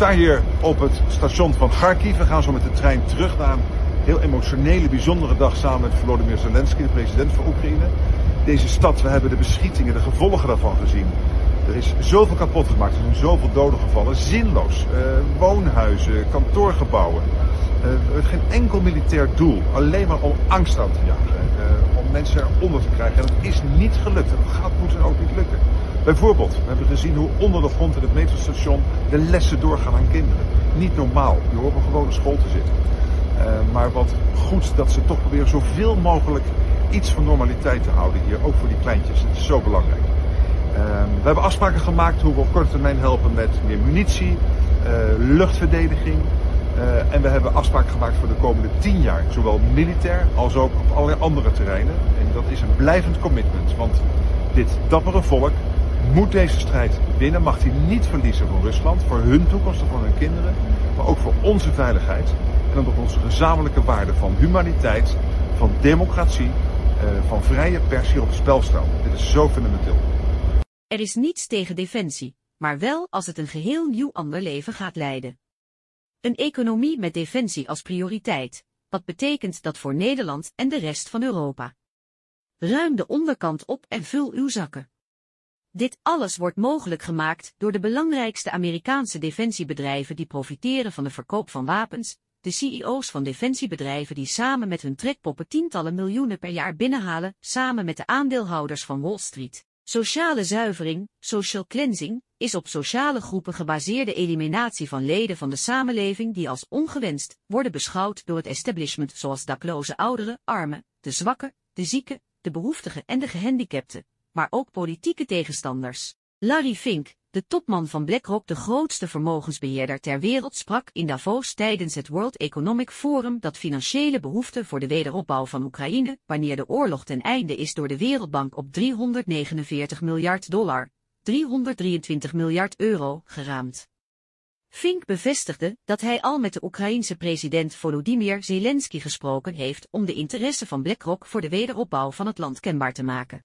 sta hier op het station van Kharkiv. We gaan zo met de trein terug naar een heel emotionele, bijzondere dag samen met Volodymyr Zelensky, de president van Oekraïne. Deze stad, we hebben de beschietingen, de gevolgen daarvan gezien. Er is zoveel kapot gemaakt, er zijn zoveel doden gevallen. Zinloos. Uh, woonhuizen, kantoorgebouwen. Uh, geen enkel militair doel. Alleen maar om angst aan te jagen. Mensen eronder te krijgen. En dat is niet gelukt. En dat gaat moeten ook niet lukken. Bijvoorbeeld, we hebben gezien hoe onder de grond in het metrostation de lessen doorgaan aan kinderen. Niet normaal. Horen gewoon op school te zitten. Uh, maar wat goed dat ze toch proberen zoveel mogelijk iets van normaliteit te houden hier. Ook voor die kleintjes. Het is zo belangrijk. Uh, we hebben afspraken gemaakt hoe we op korte termijn helpen met meer munitie, uh, luchtverdediging. Uh, en we hebben afspraken gemaakt voor de komende tien jaar. Zowel militair als ook op allerlei andere terreinen. En dat is een blijvend commitment. Want dit dappere volk moet deze strijd winnen. Mag hij niet verliezen voor Rusland. Voor hun toekomst en voor hun kinderen. Maar ook voor onze veiligheid. En omdat onze gezamenlijke waarden van humaniteit, van democratie, van vrije pers hier op het spel staan. Dit is zo fundamenteel. Er is niets tegen defensie, maar wel als het een geheel nieuw ander leven gaat leiden. Een economie met defensie als prioriteit, wat betekent dat voor Nederland en de rest van Europa. Ruim de onderkant op en vul uw zakken. Dit alles wordt mogelijk gemaakt door de belangrijkste Amerikaanse defensiebedrijven die profiteren van de verkoop van wapens, de CEO's van defensiebedrijven die samen met hun trekpoppen tientallen miljoenen per jaar binnenhalen, samen met de aandeelhouders van Wall Street. Sociale zuivering, social cleansing, is op sociale groepen gebaseerde eliminatie van leden van de samenleving die als ongewenst worden beschouwd door het establishment zoals dakloze ouderen, armen, de zwakken, de zieken, de behoeftigen en de gehandicapten, maar ook politieke tegenstanders. Larry Fink, de topman van BlackRock, de grootste vermogensbeheerder ter wereld, sprak in Davos tijdens het World Economic Forum dat financiële behoeften voor de wederopbouw van Oekraïne, wanneer de oorlog ten einde is door de Wereldbank op 349 miljard dollar, 323 miljard euro, geraamd. Fink bevestigde dat hij al met de Oekraïense president Volodymyr Zelensky gesproken heeft om de interesse van BlackRock voor de wederopbouw van het land kenbaar te maken.